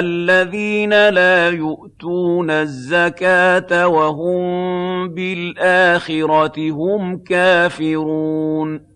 الَّذِينَ لَا يُؤْتُونَ الزَّكَاةَ وَهُم بِالْآخِرَةِ هُمْ كَافِرُونَ.